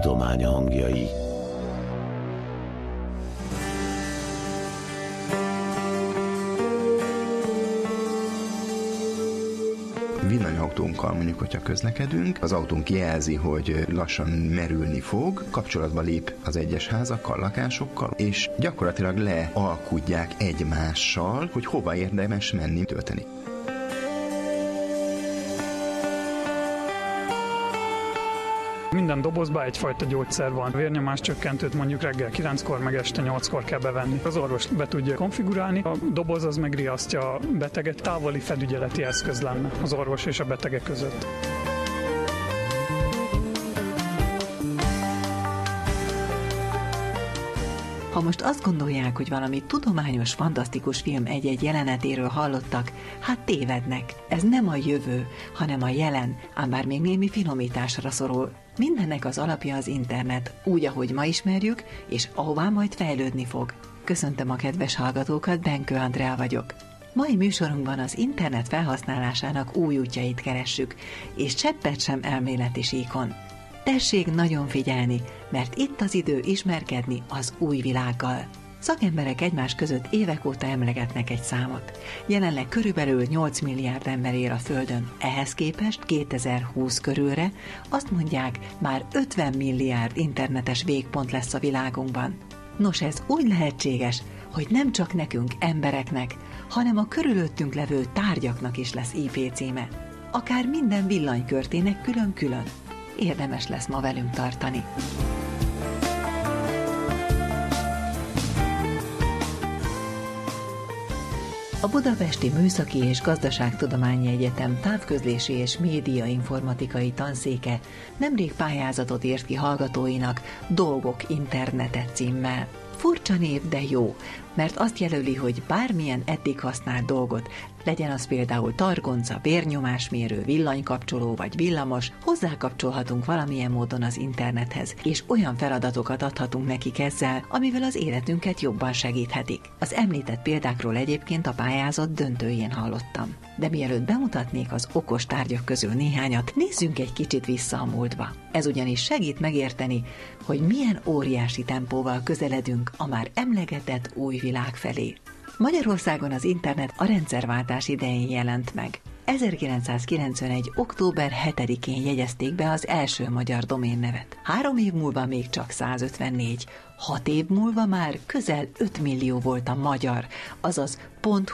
tudomány hangjai. villanyautónkkal mondjuk, hogyha közlekedünk, az autónk jelzi, hogy lassan merülni fog, kapcsolatba lép az egyes házakkal, lakásokkal, és gyakorlatilag lealkudják egymással, hogy hova érdemes menni tölteni. Minden dobozban egyfajta gyógyszer van. Vérnyomás csökkentőt mondjuk reggel 9-kor, meg este 8-kor kell bevenni. Az orvos be tudja konfigurálni, a doboz az megriasztja a beteget, távoli felügyeleti eszköz lenne az orvos és a betege között. Ha most azt gondolják, hogy valami tudományos, fantasztikus film egy-egy jelenetéről hallottak, hát tévednek. Ez nem a jövő, hanem a jelen, ám bár még némi finomításra szorul. Mindennek az alapja az internet, úgy, ahogy ma ismerjük, és ahová majd fejlődni fog. Köszöntöm a kedves hallgatókat, Benkő Andrea vagyok. Mai műsorunkban az internet felhasználásának új útjait keressük, és cseppet sem elméleti síkon. Tessék nagyon figyelni, mert itt az idő ismerkedni az új világgal. Szakemberek egymás között évek óta emlegetnek egy számot. Jelenleg körülbelül 8 milliárd ember él a Földön. Ehhez képest 2020 körülre azt mondják, már 50 milliárd internetes végpont lesz a világunkban. Nos, ez úgy lehetséges, hogy nem csak nekünk, embereknek, hanem a körülöttünk levő tárgyaknak is lesz IP címe. Akár minden villanykörtének külön-külön érdemes lesz ma velünk tartani. A Budapesti Műszaki és Gazdaságtudományi Egyetem távközlési és média informatikai tanszéke nemrég pályázatot írt ki hallgatóinak Dolgok Internete címmel. Furcsa név, de jó, mert azt jelöli, hogy bármilyen eddig használt dolgot legyen az például targonca, vérnyomásmérő, villanykapcsoló vagy villamos, hozzákapcsolhatunk valamilyen módon az internethez, és olyan feladatokat adhatunk nekik ezzel, amivel az életünket jobban segíthetik. Az említett példákról egyébként a pályázat döntőjén hallottam. De mielőtt bemutatnék az okos tárgyak közül néhányat, nézzünk egy kicsit vissza a múltba. Ez ugyanis segít megérteni, hogy milyen óriási tempóval közeledünk a már emlegetett új világ felé. Magyarországon az internet a rendszerváltás idején jelent meg. 1991. október 7-én jegyezték be az első magyar doménnevet. Három év múlva még csak 154, hat év múlva már közel 5 millió volt a magyar, azaz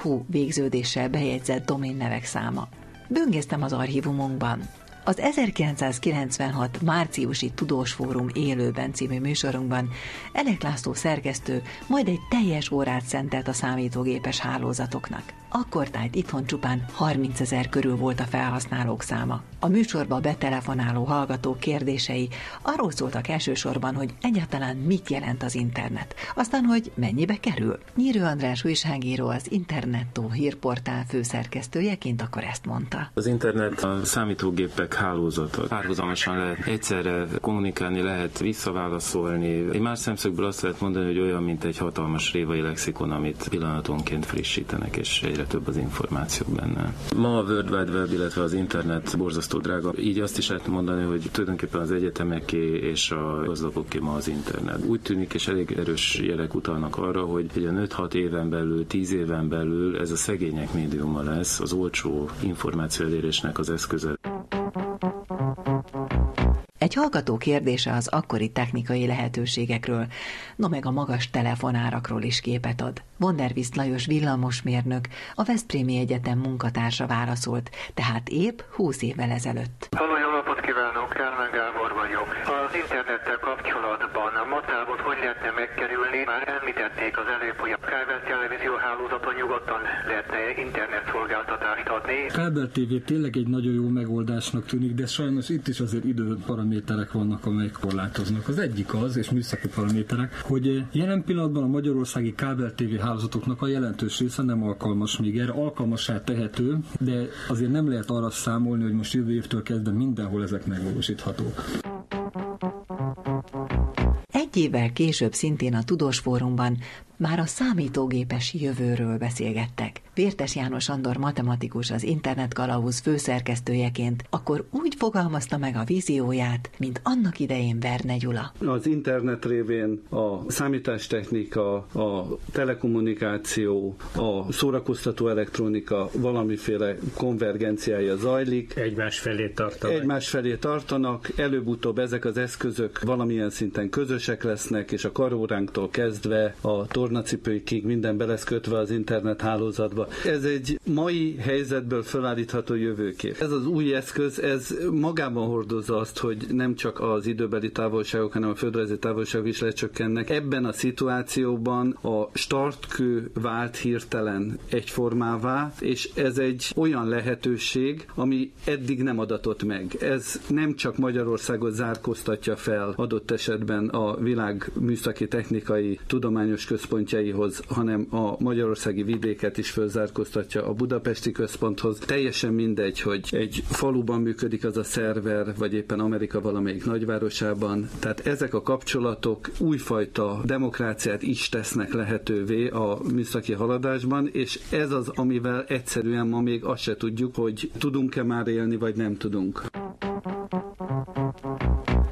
.hu végződéssel bejegyzett doménnevek száma. Böngésztem az archívumunkban. Az 1996 márciusi Tudós Fórum élőben című műsorunkban Elek László szerkesztő majd egy teljes órát szentelt a számítógépes hálózatoknak. Akkor tájt itthon csupán 30 ezer körül volt a felhasználók száma. A műsorba betelefonáló hallgatók kérdései arról szóltak elsősorban, hogy egyáltalán mit jelent az internet, aztán, hogy mennyibe kerül. Nyírő András újságíró az Internettó hírportál főszerkesztőjeként akkor ezt mondta. Az internet a számítógépek hálózata. Párhuzamosan lehet egyszerre kommunikálni, lehet visszaválaszolni. Egy más szemszögből azt lehet mondani, hogy olyan, mint egy hatalmas révai lexikon, amit pillanatonként frissítenek, és egyre több az információ benne. Ma a World Wide Web, illetve az internet borzasztó drága. Így azt is lehet mondani, hogy tulajdonképpen az egyetemeké és a gazdagoké ma az internet. Úgy tűnik, és elég erős jelek utalnak arra, hogy egy 5-6 éven belül, 10 éven belül ez a szegények médiuma lesz, az olcsó információ elérésnek az eszköze. Egy hallgató kérdése az akkori technikai lehetőségekről, no meg a magas telefonárakról is képet ad. Vonderviszt Lajos villamosmérnök, a Veszprémi Egyetem munkatársa válaszolt, tehát épp 20 évvel ezelőtt. Halló, jó napot kívánok, Kálmán Gábor vagyok. Az internettel kapcsolatban a matávot hogy lehetne megkerülni? Már említették az előbb, hogy a kábel televízió hálózaton nyugodtan lehetne internet adni. Kábel TV tényleg egy nagyon jó megoldásnak tűnik, de sajnos itt is azért időparaméterek vannak, amelyek korlátoznak. Az egyik az, és műszaki paraméterek, hogy jelen pillanatban a magyarországi kábel TV hálózatoknak a jelentős része nem alkalmas még erre, alkalmasá tehető, de azért nem lehet arra számolni, hogy most jövő évtől kezdve mindenhol ezek megvalósíthatók. Egy évvel később szintén a Tudós Fórumban már a számítógépes jövőről beszélgettek. Vértes János Andor matematikus az Internet Kalauz főszerkesztőjeként akkor úgy fogalmazta meg a vízióját, mint annak idején Verne Gyula. Az internet révén a számítástechnika, a telekommunikáció, a szórakoztató elektronika valamiféle konvergenciája zajlik. Egymás felé tartanak. Egymás felé tartanak, előbb-utóbb ezek az eszközök valamilyen szinten közösek lesznek, és a karóránktól kezdve a tornacipőikig minden be lesz kötve az internet hálózatba. Ez egy mai helyzetből felállítható jövőkép. Ez az új eszköz, ez magában hordozza azt, hogy nem csak az időbeli távolságok, hanem a földrajzi távolságok is lecsökkennek. Ebben a szituációban a startkő vált hirtelen egyformává, és ez egy olyan lehetőség, ami eddig nem adatott meg. Ez nem csak Magyarországot zárkóztatja fel adott esetben a világ műszaki technikai tudományos központjaihoz, hanem a magyarországi vidéket is fölzárkóztatja a budapesti központhoz. Teljesen mindegy, hogy egy faluban működik az a szerver, vagy éppen Amerika valamelyik nagyvárosában. Tehát ezek a kapcsolatok újfajta demokráciát is tesznek lehetővé a műszaki haladásban, és ez az, amivel egyszerűen ma még azt se tudjuk, hogy tudunk-e már élni, vagy nem tudunk.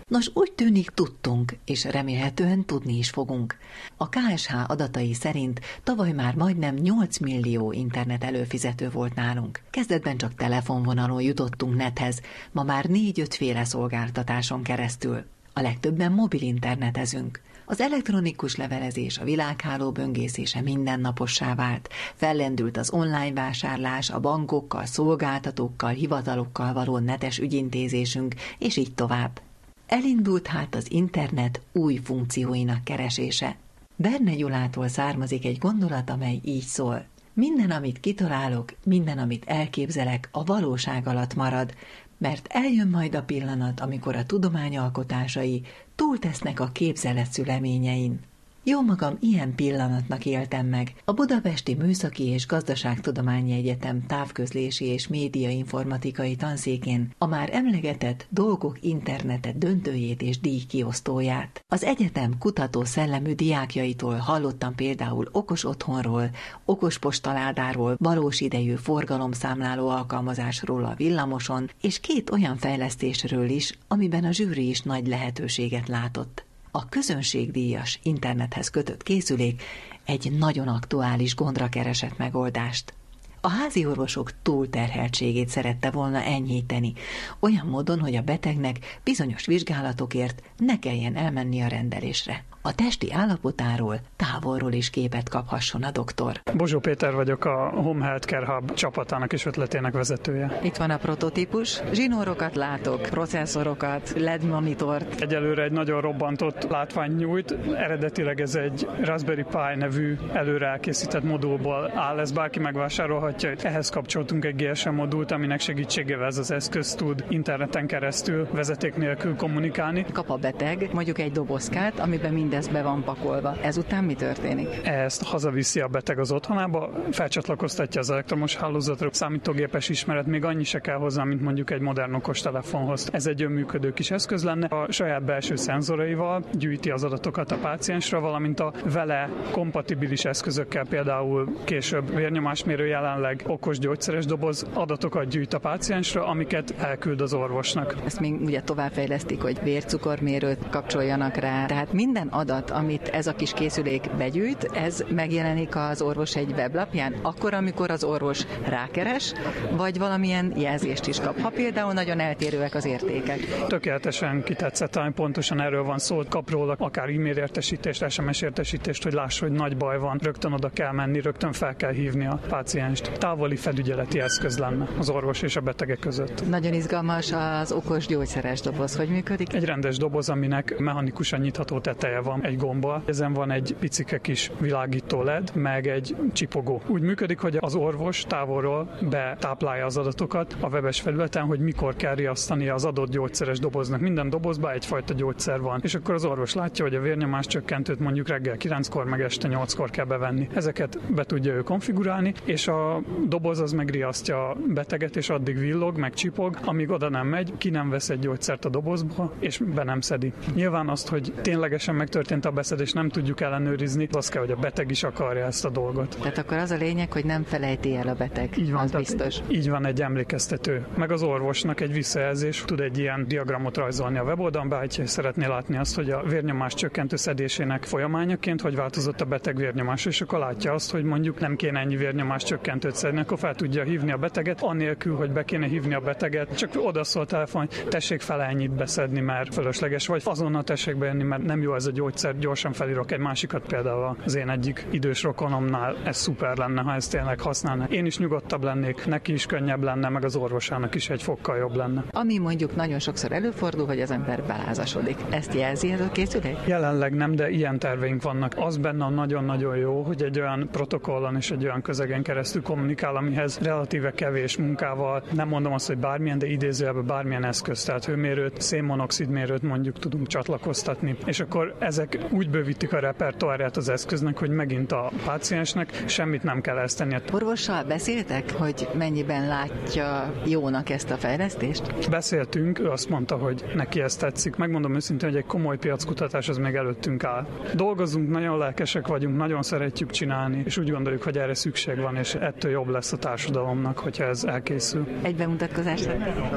Nos, úgy tűnik tudtunk, és remélhetően tudni is fogunk. A KSH adatai szerint tavaly már majdnem 8 millió internet előfizető volt nálunk. Kezdetben csak telefonvonalon jutottunk nethez, ma már 4-5 féle szolgáltatáson keresztül. A legtöbben mobil internetezünk. Az elektronikus levelezés, a világháló böngészése mindennapossá vált. Fellendült az online vásárlás, a bankokkal, szolgáltatókkal, hivatalokkal való netes ügyintézésünk, és így tovább. Elindult hát az internet új funkcióinak keresése. Berne Gyulától származik egy gondolat, amely így szól. Minden, amit kitalálok, minden, amit elképzelek, a valóság alatt marad, mert eljön majd a pillanat, amikor a tudományalkotásai túltesznek a képzelet szüleményein. Jó magam ilyen pillanatnak éltem meg. A Budapesti Műszaki és Gazdaságtudományi Egyetem távközlési és médiainformatikai tanszékén a már emlegetett dolgok internetet döntőjét és díjkiosztóját. Az egyetem kutató szellemű diákjaitól hallottam például okos otthonról, okos postaládáról, valós idejű forgalomszámláló alkalmazásról a villamoson, és két olyan fejlesztésről is, amiben a zsűri is nagy lehetőséget látott a közönségdíjas internethez kötött készülék egy nagyon aktuális gondra keresett megoldást. A házi orvosok túlterheltségét szerette volna enyhíteni, olyan módon, hogy a betegnek bizonyos vizsgálatokért ne kelljen elmenni a rendelésre a testi állapotáról távolról is képet kaphasson a doktor. Bozsó Péter vagyok, a Home Healthcare Hub csapatának és ötletének vezetője. Itt van a prototípus, zsinórokat látok, processzorokat, LED monitort. Egyelőre egy nagyon robbantott látvány nyújt, eredetileg ez egy Raspberry Pi nevű előre elkészített modulból áll, ez bárki megvásárolhatja. Ehhez kapcsoltunk egy GSM modult, aminek segítségével ez az eszköz tud interneten keresztül vezeték nélkül kommunikálni. Kap a beteg mondjuk egy dobozkát, amiben minden mindez be van pakolva. Ezután mi történik? Ezt hazaviszi a beteg az otthonába, felcsatlakoztatja az elektromos hálózatra, számítógépes ismeret még annyi se kell hozzá, mint mondjuk egy modern okos telefonhoz. Ez egy önműködő kis eszköz lenne. A saját belső szenzoraival gyűjti az adatokat a páciensra, valamint a vele kompatibilis eszközökkel, például később vérnyomásmérő jelenleg okos gyógyszeres doboz adatokat gyűjt a páciensra, amiket elküld az orvosnak. Ezt még ugye továbbfejlesztik, hogy vércukormérőt kapcsoljanak rá. Tehát minden adat, amit ez a kis készülék begyűjt, ez megjelenik az orvos egy weblapján, akkor, amikor az orvos rákeres, vagy valamilyen jelzést is kap. Ha például nagyon eltérőek az értékek. Tökéletesen kitetszett, hogy pontosan erről van szó, kap róla akár e-mail értesítést, SMS értesítést, hogy láss, hogy nagy baj van, rögtön oda kell menni, rögtön fel kell hívni a pácienst. Távoli felügyeleti eszköz lenne az orvos és a betegek között. Nagyon izgalmas az okos gyógyszeres doboz. Hogy működik? Egy rendes doboz, aminek mechanikusan nyitható teteje van egy gomba, ezen van egy picike kis világító LED, meg egy csipogó. Úgy működik, hogy az orvos távolról betáplálja az adatokat a webes felületen, hogy mikor kell riasztani az adott gyógyszeres doboznak. Minden dobozban egyfajta gyógyszer van, és akkor az orvos látja, hogy a vérnyomás csökkentőt mondjuk reggel 9-kor, meg este 8-kor kell bevenni. Ezeket be tudja ő konfigurálni, és a doboz az megriasztja a beteget, és addig villog, meg csipog, amíg oda nem megy, ki nem vesz egy gyógyszert a dobozba, és be nem szedi. Nyilván azt, hogy ténylegesen meg megtörtént a beszedés, nem tudjuk ellenőrizni, az kell, hogy a beteg is akarja ezt a dolgot. Tehát akkor az a lényeg, hogy nem felejti el a beteg. Így van, az biztos. Így van egy emlékeztető. Meg az orvosnak egy visszajelzés, tud egy ilyen diagramot rajzolni a weboldalon, ha szeretné látni azt, hogy a vérnyomás csökkentő szedésének folyamányaként, hogy változott a beteg vérnyomás, és akkor látja azt, hogy mondjuk nem kéne ennyi vérnyomás csökkentőt szedni, akkor fel tudja hívni a beteget, annélkül, hogy be kéne hívni a beteget, csak oda szól telefon, tessék fel ennyit beszedni, mert fölösleges, vagy azonnal tessék bejönni, mert nem jó ez a gyógyszer, gyorsan felírok egy másikat, például az én egyik idős rokonomnál ez szuper lenne, ha ezt tényleg használna. Én is nyugodtabb lennék, neki is könnyebb lenne, meg az orvosának is egy fokkal jobb lenne. Ami mondjuk nagyon sokszor előfordul, hogy az ember belázasodik. Ezt jelzi ez a készülék? Jelenleg nem, de ilyen terveink vannak. Az benne nagyon-nagyon jó, hogy egy olyan protokollon és egy olyan közegen keresztül kommunikál, amihez relatíve kevés munkával, nem mondom azt, hogy bármilyen, de idézőjelben bármilyen eszköz, tehát hőmérőt, szénmonoxid mérőt mondjuk tudunk csatlakoztatni, és akkor ezek úgy bővítik a repertoárját az eszköznek, hogy megint a páciensnek semmit nem kell ezt tenni. Orvossal beszéltek, hogy mennyiben látja jónak ezt a fejlesztést? Beszéltünk, ő azt mondta, hogy neki ezt tetszik. Megmondom őszintén, hogy egy komoly piackutatás az még előttünk áll. Dolgozunk, nagyon lelkesek vagyunk, nagyon szeretjük csinálni, és úgy gondoljuk, hogy erre szükség van, és ettől jobb lesz a társadalomnak, hogyha ez elkészül. Egy bemutatkozás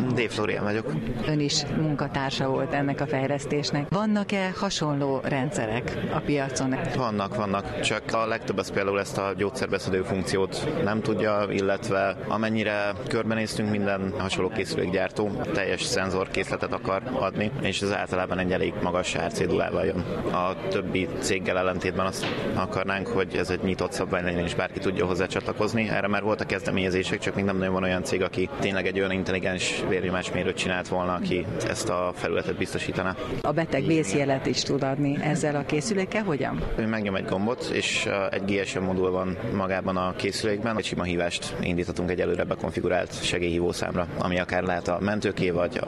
Dave Florian vagyok. Ön is munkatársa volt ennek a fejlesztésnek. Vannak-e hasonló rendszerek a piacon? Vannak, vannak, csak a legtöbb az például ezt a gyógyszerbeszedő funkciót nem tudja, illetve amennyire körbenéztünk, minden hasonló készülékgyártó teljes szenzorkészletet akar adni, és ez általában egy elég magas árcédulával jön. A többi céggel ellentétben azt akarnánk, hogy ez egy nyitott szabvány legyen, és bárki tudja hozzá csatlakozni. Erre már voltak kezdeményezések, csak még nem nagyon van olyan cég, aki tényleg egy olyan intelligens vérnyomásmérőt csinált volna, aki ezt a felületet biztosítaná. A beteg vészjelet is tud adni ezzel a készülékkel, hogyan? Ő megnyom egy gombot, és egy GSM modul van magában a készülékben. Egy sima hívást indíthatunk egy előre bekonfigurált segélyhívószámra, ami akár lehet a mentőké vagy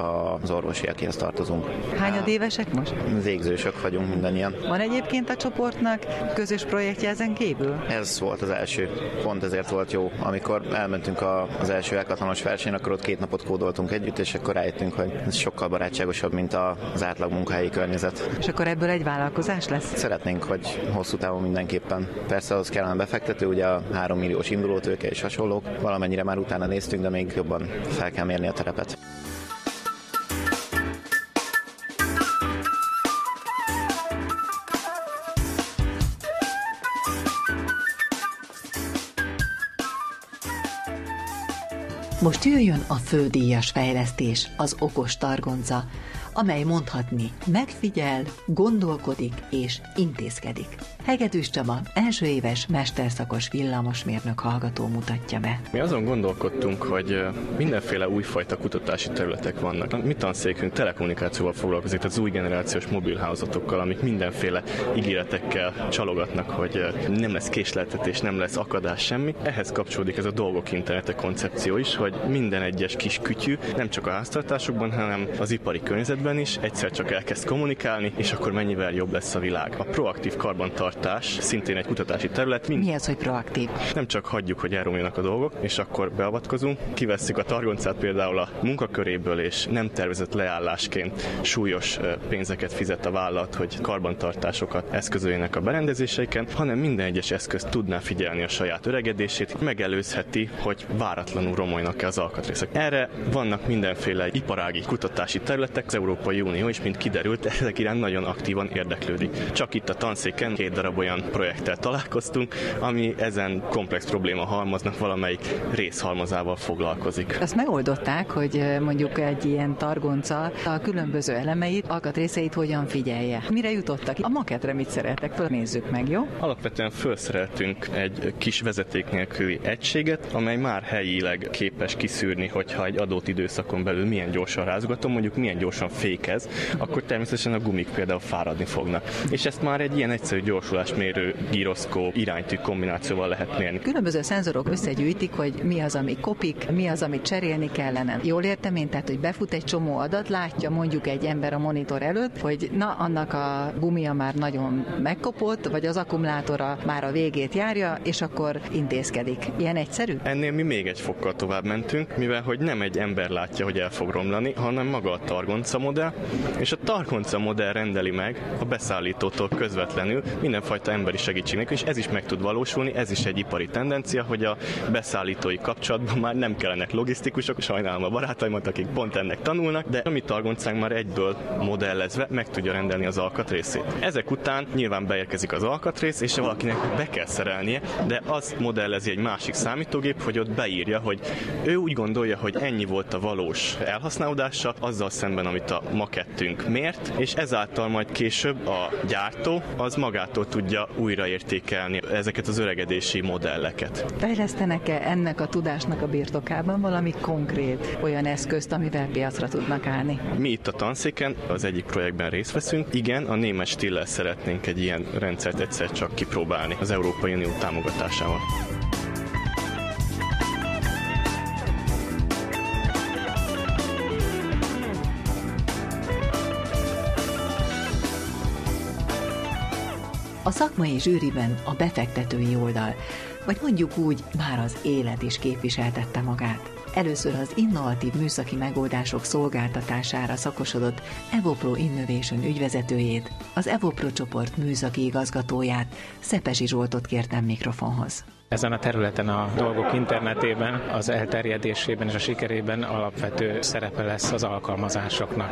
az orvosi, akihez tartozunk. Hányad évesek most? Végzősök vagyunk mindannyian. Van egyébként a csoportnak közös projektje ezen kívül? Ez volt az első. Pont ezért volt jó. Amikor elmentünk a, az első elkatlanos versenyen, akkor ott két napot kódoltunk együtt, és akkor rájöttünk, hogy ez sokkal barátságosabb, mint az átlag munkahelyi környezet. És akkor ebből egy vállalkozás lesz? Szeretnénk, hogy hosszú távon mindenképpen. Persze az kellene befektető, ugye a 3 milliós indulótőke és hasonlók. Valamennyire már utána néztünk, de még jobban fel kell mérni a terepet. Most jöjjön a fődíjas fejlesztés, az okos targonca, amely mondhatni megfigyel, gondolkodik és intézkedik. Hegedűs Csaba, első éves mesterszakos villamosmérnök hallgató mutatja be. Mi azon gondolkodtunk, hogy mindenféle újfajta kutatási területek vannak. A mi tanszékünk telekommunikációval foglalkozik, az új generációs mobilhálózatokkal, amik mindenféle ígéretekkel csalogatnak, hogy nem lesz késleltetés, nem lesz akadás, semmi. Ehhez kapcsolódik ez a dolgok internete koncepció is, hogy minden egyes kis kütyű nem csak a háztartásokban, hanem az ipari környezetben is egyszer csak elkezd kommunikálni, és akkor mennyivel jobb lesz a világ. A proaktív karbantartás kutatás, szintén egy kutatási terület. Mind... Mi az, hogy proaktív? Nem csak hagyjuk, hogy elromoljanak a dolgok, és akkor beavatkozunk, kivesszük a targoncát például a munkaköréből, és nem tervezett leállásként súlyos pénzeket fizet a vállalat, hogy karbantartásokat eszközöljenek a berendezéseiken, hanem minden egyes eszköz tudná figyelni a saját öregedését, megelőzheti, hogy váratlanul romoljanak-e az alkatrészek. Erre vannak mindenféle iparági kutatási területek, az Európai Unió is, mint kiderült, ezek iránt nagyon aktívan érdeklődik. Csak itt a tanszéken két darab olyan projekttel találkoztunk, ami ezen komplex probléma halmaznak valamelyik részhalmazával foglalkozik. Azt megoldották, hogy mondjuk egy ilyen targonca a különböző elemeit, alkatrészeit hogyan figyelje. Mire jutottak? A maketre mit szeretek? Fölnézzük meg, jó? Alapvetően felszereltünk egy kis vezeték nélküli egységet, amely már helyileg képes kiszűrni, hogyha egy adott időszakon belül milyen gyorsan rázgatom, mondjuk milyen gyorsan fékez, akkor természetesen a gumik például fáradni fognak. És ezt már egy ilyen egyszerű gyors gyorsulásmérő, gyroszkóp, iránytű kombinációval lehet mérni. Különböző szenzorok összegyűjtik, hogy mi az, ami kopik, mi az, amit cserélni kellene. Jól értem én, tehát, hogy befut egy csomó adat, látja mondjuk egy ember a monitor előtt, hogy na, annak a gumia már nagyon megkopott, vagy az akkumulátora már a végét járja, és akkor intézkedik. Ilyen egyszerű? Ennél mi még egy fokkal tovább mentünk, mivel hogy nem egy ember látja, hogy el fog romlani, hanem maga a targonca modell, és a targonca modell rendeli meg a beszállítótól közvetlenül mindenfajta emberi segítségnek, és ez is meg tud valósulni, ez is egy ipari tendencia, hogy a beszállítói kapcsolatban már nem kellenek logisztikusok, sajnálom a barátaimat, akik pont ennek tanulnak, de a mi targoncánk már egyből modellezve meg tudja rendelni az alkatrészét. Ezek után nyilván beérkezik az alkatrész, és valakinek be kell szerelnie, de az modellezi egy másik számítógép, hogy ott beírja, hogy ő úgy gondolja, hogy ennyi volt a valós elhasználódása, azzal szemben, amit a makettünk mért, és ezáltal majd később a gyártó az magától tudja újraértékelni ezeket az öregedési modelleket. Fejlesztenek-e ennek a tudásnak a birtokában valami konkrét olyan eszközt, amivel piacra tudnak állni? Mi itt a tanszéken az egyik projektben részt veszünk. Igen, a német stillel szeretnénk egy ilyen rendszert egyszer csak kipróbálni az Európai Unió támogatásával. A szakmai zsűriben a befektetői oldal, vagy mondjuk úgy már az élet is képviseltette magát. Először az innovatív műszaki megoldások szolgáltatására szakosodott Evopro Innovation ügyvezetőjét, az Evopro csoport műszaki igazgatóját, Szepesi Zsoltot kértem mikrofonhoz. Ezen a területen a dolgok internetében, az elterjedésében és a sikerében alapvető szerepe lesz az alkalmazásoknak.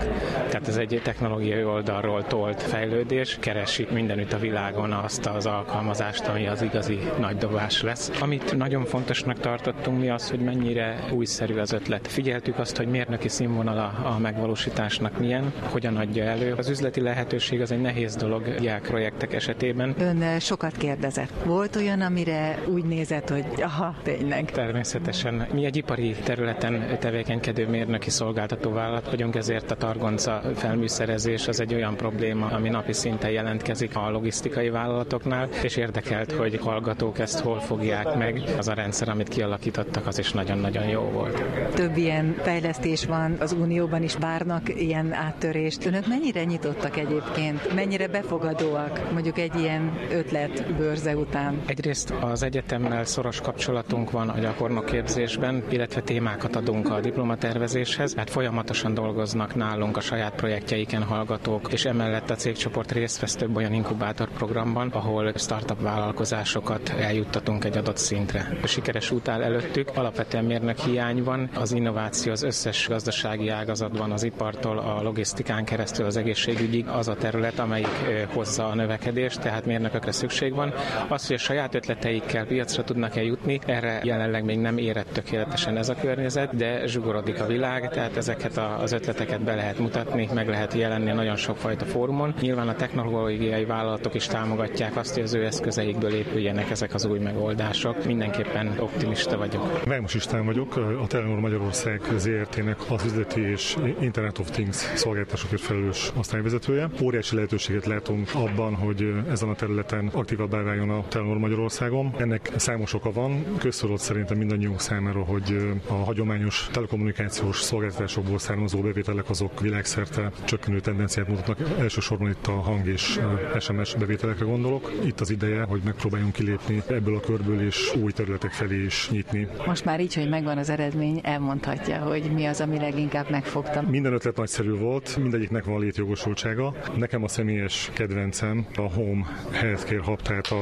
Tehát ez egy technológiai oldalról tolt fejlődés, keresi mindenütt a világon azt az alkalmazást, ami az igazi nagy dobás lesz. Amit nagyon fontosnak tartottunk mi az, hogy mennyire újszerű az ötlet. Figyeltük azt, hogy mérnöki színvonala a megvalósításnak milyen, hogyan adja elő. Az üzleti lehetőség az egy nehéz dolog diák projektek esetében. Ön sokat kérdezett. Volt olyan, amire úgy nézett, hogy aha, tényleg. Természetesen. Mi egy ipari területen tevékenykedő mérnöki szolgáltató vállalat vagyunk, ezért a targonca felműszerezés az egy olyan probléma, ami napi szinten jelentkezik a logisztikai vállalatoknál, és érdekelt, hogy hallgatók ezt hol fogják meg. Az a rendszer, amit kialakítottak, az is nagyon-nagyon jó volt. Több ilyen fejlesztés van, az Unióban is várnak ilyen áttörést. Önök mennyire nyitottak egyébként? Mennyire befogadóak mondjuk egy ilyen ötlet bőrze után? Egyrészt az egyetem egyetemmel szoros kapcsolatunk van a gyakornokképzésben, illetve témákat adunk a diplomatervezéshez, hát folyamatosan dolgoznak nálunk a saját projektjeiken hallgatók, és emellett a cégcsoport részt vesz több olyan inkubátor programban, ahol startup vállalkozásokat eljuttatunk egy adott szintre. A sikeres út áll előttük, alapvetően mérnök hiány van, az innováció az összes gazdasági ágazatban, az ipartól a logisztikán keresztül az egészségügyig az a terület, amelyik hozza a növekedést, tehát mérnökökre szükség van. Az, hogy a saját ötleteikkel piacra tudnak eljutni. Erre jelenleg még nem érett tökéletesen ez a környezet, de zsugorodik a világ, tehát ezeket az ötleteket be lehet mutatni, meg lehet jelenni nagyon sokfajta fórumon. Nyilván a technológiai vállalatok is támogatják azt, hogy az ő eszközeikből épüljenek ezek az új megoldások. Mindenképpen optimista vagyok. Vámos István vagyok, a Telenor Magyarország ZRT-nek az üzleti és Internet of Things szolgáltatásokért felelős osztályvezetője. Óriási lehetőséget látunk abban, hogy ezen a területen aktívabbá váljon a Telenor Magyarországon. Ennek Számos oka van, közszorult szerintem mindannyiunk számára, hogy a hagyományos telekommunikációs szolgáltatásokból származó bevételek azok világszerte csökkenő tendenciát mutatnak. Elsősorban itt a hang és SMS bevételekre gondolok. Itt az ideje, hogy megpróbáljunk kilépni ebből a körből és új területek felé is nyitni. Most már így, hogy megvan az eredmény, elmondhatja, hogy mi az, ami leginkább megfogta. Minden ötlet nagyszerű volt, mindegyiknek van létjogosultsága. Nekem a személyes kedvencem a Home Healthcare Hub, tehát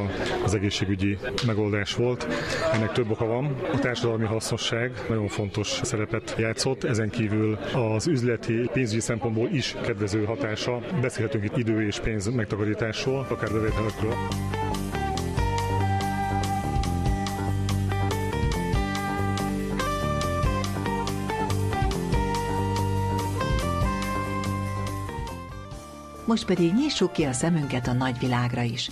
az egészségügyi megoldás sikeres volt. Ennek több oka van. A társadalmi hasznosság nagyon fontos szerepet játszott, ezen kívül az üzleti, pénzügyi szempontból is kedvező hatása. Beszélhetünk itt idő és pénz megtakarításról, akár bevételekről. Most pedig nyissuk ki a szemünket a nagyvilágra is.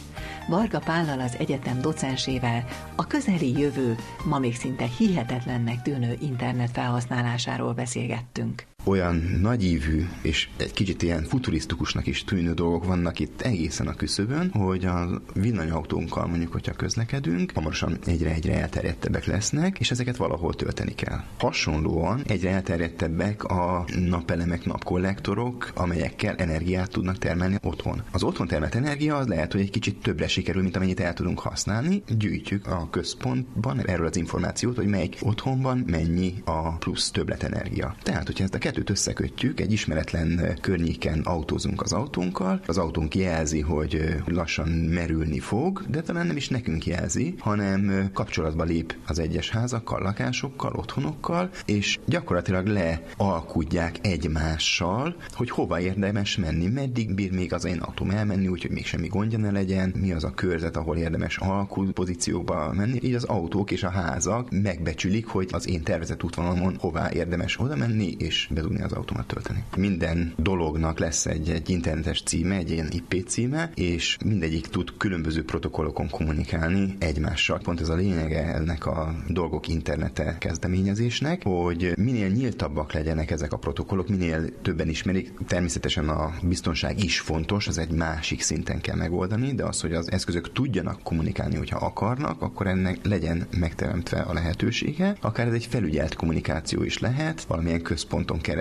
Varga Pállal az egyetem docensével a közeli jövő, ma még szinte hihetetlennek tűnő internet felhasználásáról beszélgettünk olyan nagyívű és egy kicsit ilyen futurisztikusnak is tűnő dolgok vannak itt egészen a küszöbön, hogy a villanyautónkkal mondjuk, hogyha közlekedünk, hamarosan egyre-egyre elterjedtebbek lesznek, és ezeket valahol tölteni kell. Hasonlóan egyre elterjedtebbek a napelemek, napkollektorok, amelyekkel energiát tudnak termelni otthon. Az otthon termelt energia az lehet, hogy egy kicsit többre sikerül, mint amennyit el tudunk használni. Gyűjtjük a központban erről az információt, hogy melyik otthonban mennyi a plusz többletenergia. Tehát, hogyha ezt a kettőt összekötjük, egy ismeretlen környéken autózunk az autónkkal, az autónk jelzi, hogy lassan merülni fog, de talán nem is nekünk jelzi, hanem kapcsolatba lép az egyes házakkal, lakásokkal, otthonokkal, és gyakorlatilag lealkudják egymással, hogy hova érdemes menni, meddig bír még az én autóm elmenni, úgyhogy még semmi gondja ne legyen, mi az a körzet, ahol érdemes alkú pozíciókba menni. Így az autók és a házak megbecsülik, hogy az én tervezett útvonalon hová érdemes oda menni és bedugni az autómat tölteni. Minden dolognak lesz egy, egy internetes címe, egy ilyen IP címe, és mindegyik tud különböző protokollokon kommunikálni egymással. Pont ez a lényege ennek a dolgok internete kezdeményezésnek, hogy minél nyíltabbak legyenek ezek a protokollok, minél többen ismerik. Természetesen a biztonság is fontos, az egy másik szinten kell megoldani, de az, hogy az eszközök tudjanak kommunikálni, hogyha akarnak, akkor ennek legyen megteremtve a lehetősége. Akár ez egy felügyelt kommunikáció is lehet, valamilyen központon keresztül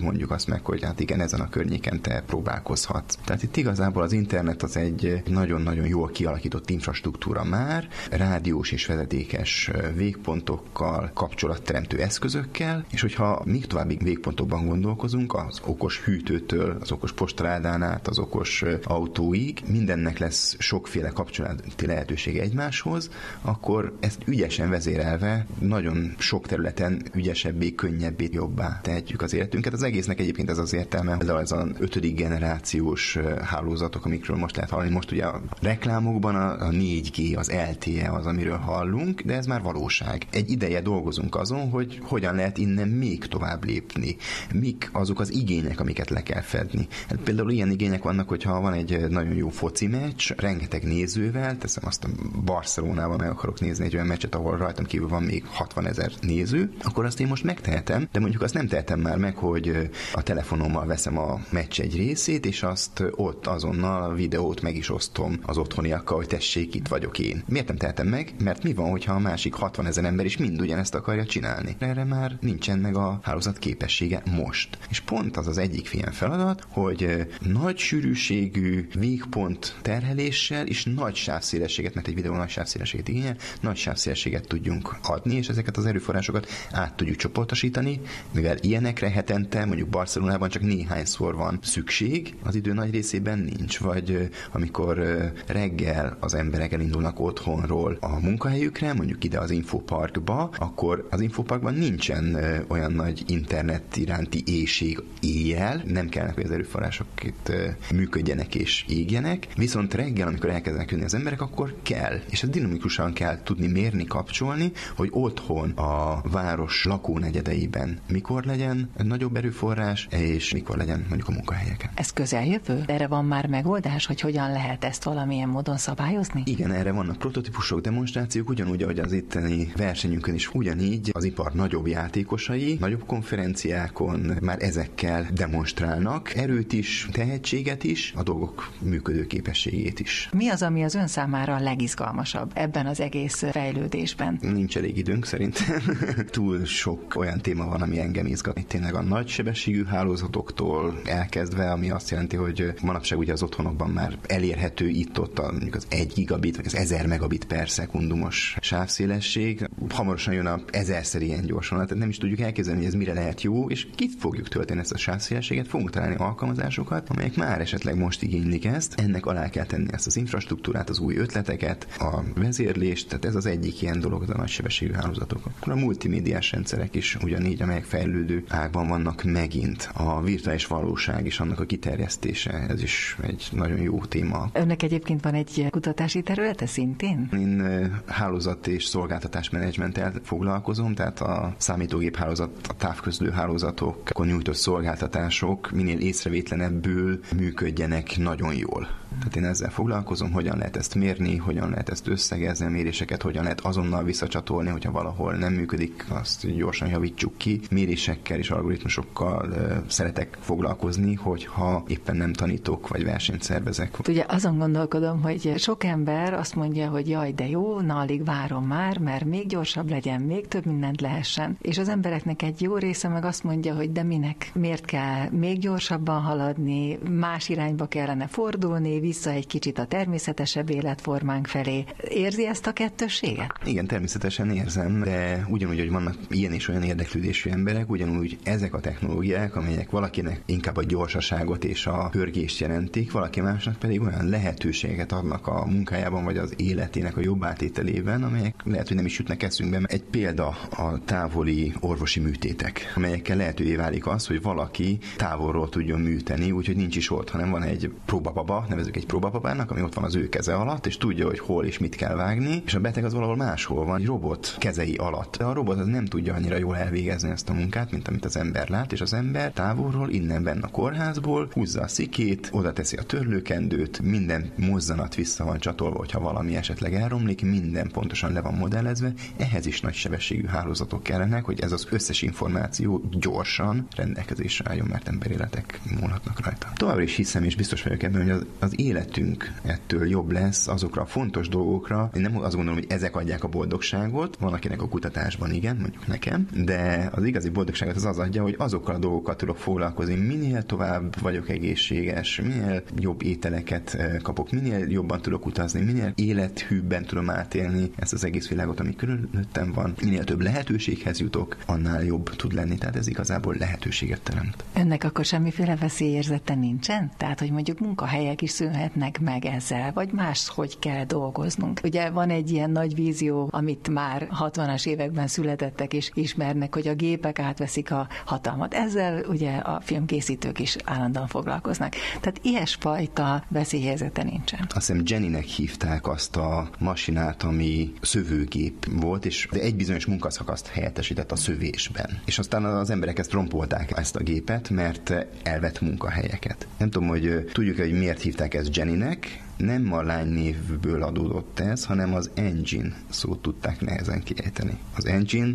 mondjuk azt meg, hogy hát igen, ezen a környéken te próbálkozhatsz. Tehát itt igazából az internet az egy nagyon-nagyon jól kialakított infrastruktúra már, rádiós és vezetékes végpontokkal, kapcsolatteremtő eszközökkel, és hogyha még további végpontokban gondolkozunk, az okos hűtőtől, az okos postrádán át, az okos autóig, mindennek lesz sokféle kapcsolati lehetőség egymáshoz, akkor ezt ügyesen vezérelve nagyon sok területen ügyesebbé, könnyebbé, jobbá tehetjük az életünket. Az egésznek egyébként ez az értelme, ez az a ötödik generációs hálózatok, amikről most lehet hallani. Most ugye a reklámokban a, a 4G, az LTE az, amiről hallunk, de ez már valóság. Egy ideje dolgozunk azon, hogy hogyan lehet innen még tovább lépni. Mik azok az igények, amiket le kell fedni. Hát például ilyen igények vannak, hogyha van egy nagyon jó foci meccs, rengeteg nézővel, teszem azt a Barcelonában meg akarok nézni egy olyan meccset, ahol rajtam kívül van még 60 ezer néző, akkor azt én most megtehetem, de mondjuk azt nem tehetem már meg, hogy a telefonommal veszem a meccs egy részét, és azt ott azonnal a videót meg is osztom az otthoniakkal, hogy tessék, itt vagyok én. Miért nem tehetem meg? Mert mi van, hogyha a másik 60 ezer ember is mind ugyanezt akarja csinálni? Erre már nincsen meg a hálózat képessége most. És pont az az egyik ilyen feladat, hogy nagy sűrűségű végpont terheléssel és nagy sávszélességet, mert egy videó nagy sávszélességet igényel, nagy sávszélességet tudjunk adni, és ezeket az erőforrásokat át tudjuk csoportosítani, mivel ilyenekre hetente, mondjuk Barcelonában csak néhányszor van szükség, az idő nagy részében nincs, vagy amikor reggel az emberek elindulnak otthonról a munkahelyükre, mondjuk ide az infoparkba, akkor az infoparkban nincsen olyan nagy internet iránti éjség éjjel, nem kellene, hogy az erőforrások itt működjenek és égjenek, viszont reggel, amikor elkezdenek jönni az emberek, akkor kell, és ezt dinamikusan kell tudni mérni, kapcsolni, hogy otthon a város lakónegyedeiben mikor legyen nagyobb erőforrás, és mikor legyen mondjuk a munkahelyeken. Ez közeljövő? Erre van már megoldás, hogy hogyan lehet ezt valamilyen módon szabályozni? Igen, erre vannak prototípusok, demonstrációk, ugyanúgy, ahogy az itteni versenyünkön is, ugyanígy az ipar nagyobb játékosai, nagyobb konferenciákon már ezekkel demonstrálnak erőt is, tehetséget is, a dolgok működő képességét is. Mi az, ami az ön számára a legizgalmasabb ebben az egész fejlődésben? Nincs elég időnk szerintem. Túl sok olyan téma van, ami engem izgat. Itt tényleg a nagy sebességű hálózatoktól elkezdve, ami azt jelenti, hogy manapság ugye az otthonokban már elérhető itt-ott a, mondjuk az 1 gigabit, vagy az 1000 megabit per szekundumos sávszélesség. Hamarosan jön a ezerszer ilyen gyorsan, tehát nem is tudjuk elképzelni, hogy ez mire lehet jó, és kit fogjuk tölteni ezt a sávszélességet, fogunk találni alkalmazásokat, amelyek már esetleg most igénylik ezt. Ennek alá kell tenni ezt az infrastruktúrát, az új ötleteket, a vezérlést, tehát ez az egyik ilyen dolog, a nagysebességű hálózatok. Akkor a multimédiás rendszerek is ugyanígy, amelyek fejlődő ágban vannak megint. A virtuális valóság és annak a kiterjesztése, ez is egy nagyon jó téma. Önnek egyébként van egy kutatási területe szintén? Én hálózat és szolgáltatás menedzsmenttel foglalkozom, tehát a számítógép hálózat, a távközlő hálózatok, nyújtott szolgáltatások minél észrevétlenebbül működjenek nagyon jól. Tehát én ezzel foglalkozom, hogyan lehet ezt mérni, hogyan lehet ezt összegezni, a méréseket hogyan lehet azonnal visszacsatolni, hogyha valahol nem működik, azt gyorsan javítsuk ki. Mérésekkel és algoritmusokkal szeretek foglalkozni, hogyha éppen nem tanítok, vagy versenyt szervezek. Ugye azon gondolkodom, hogy sok ember azt mondja, hogy jaj, de jó, na alig várom már, mert még gyorsabb legyen, még több mindent lehessen. És az embereknek egy jó része meg azt mondja, hogy de minek, miért kell még gyorsabban haladni, más irányba kellene fordulni, vissza egy kicsit a természetesebb életformánk felé. Érzi ezt a kettősséget? Igen, természetesen érzem, de ugyanúgy, hogy vannak ilyen és olyan érdeklődésű emberek, ugyanúgy ezek a technológiák, amelyek valakinek inkább a gyorsaságot és a pörgést jelentik, valaki másnak pedig olyan lehetőséget adnak a munkájában vagy az életének a jobb átételében, amelyek lehet, hogy nem is jutnak eszünkbe. Egy példa a távoli orvosi műtétek, amelyekkel lehetővé válik az, hogy valaki távolról tudjon műteni, úgyhogy nincs is ott, hanem van egy próbababa, nevezük egy próbababának, ami ott van az ő keze alatt, és tudja, hogy hol és mit kell vágni, és a beteg az valahol máshol van, egy robot kezei alatt. De a robot az nem tudja annyira jól elvégezni ezt a munkát, mint amit az ember lát, és az ember távolról, innen benne a kórházból húzza a szikét, oda teszi a törlőkendőt, minden mozzanat vissza van csatolva, hogyha valami esetleg elromlik, minden pontosan le van modellezve. Ehhez is nagy sebességű hálózatok kellenek, hogy ez az összes információ gyorsan rendelkezésre álljon, mert emberéletek múlhatnak rajta. Továbbra is hiszem, és biztos vagyok ebben, hogy az, az életünk ettől jobb lesz azokra a fontos dolgokra. Én nem azt gondolom, hogy ezek adják a boldogságot, van akinek a kutatásban igen, mondjuk nekem, de az igazi boldogságot az az adja, hogy azokkal a dolgokkal tudok foglalkozni, minél tovább vagyok egészséges, minél jobb ételeket eh, kapok, minél jobban tudok utazni, minél élethűbben tudom átélni ezt az egész világot, ami körülöttem van, minél több lehetőséghez jutok, annál jobb tud lenni. Tehát ez igazából lehetőséget teremt. Önnek akkor semmiféle veszélyérzete nincsen? Tehát, hogy mondjuk munkahelyek is szűnhetnek meg ezzel, vagy más, hogy kell dolgoznunk. Ugye van egy ilyen nagy vízió, amit már 60-as években születettek és ismernek, hogy a gépek átveszik a hatalmat. Ezzel ugye a filmkészítők is állandóan foglalkoznak. Tehát ilyesfajta veszélyhelyzete nincsen. Azt hiszem Jennynek hívták azt a masinát, ami szövőgép volt, és egy bizonyos munkaszakaszt helyettesített a szövésben. És aztán az emberek ezt rompolták ezt a gépet, mert elvett munkahelyeket. Nem tudom, hogy tudjuk hogy miért hívták ezt Jennynek, nem a lány névből adódott ez, hanem az engine szót tudták nehezen kiejteni. Az engine,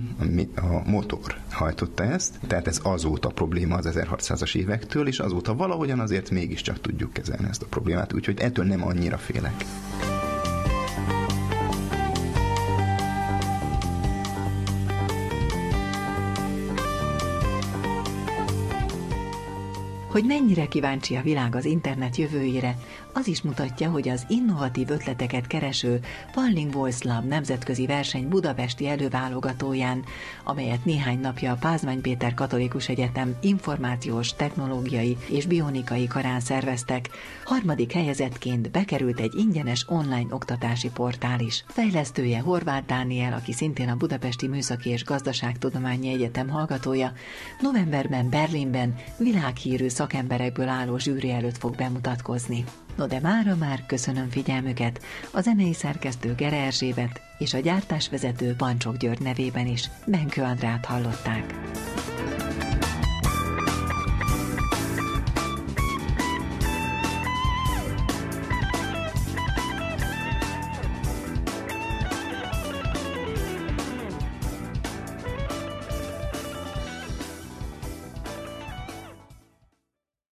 a motor hajtotta ezt, tehát ez azóta probléma az 1600-as évektől, és azóta valahogyan azért mégiscsak tudjuk kezelni ezt a problémát, úgyhogy ettől nem annyira félek. Hogy mennyire kíváncsi a világ az internet jövőjére, az is mutatja, hogy az innovatív ötleteket kereső Falling Voice Lab nemzetközi verseny budapesti előválogatóján, amelyet néhány napja a Pázmány Péter Katolikus Egyetem információs, technológiai és bionikai karán szerveztek, harmadik helyezettként bekerült egy ingyenes online oktatási portál is. Fejlesztője Horváth Dániel, aki szintén a Budapesti Műszaki és Gazdaságtudományi Egyetem hallgatója, novemberben Berlinben világhírű szakemberekből álló zsűri előtt fog bemutatkozni. No de mára már köszönöm figyelmüket a zenei szerkesztő Gere Erzsébet és a gyártásvezető Pancsok György nevében is Benkő Andrát hallották.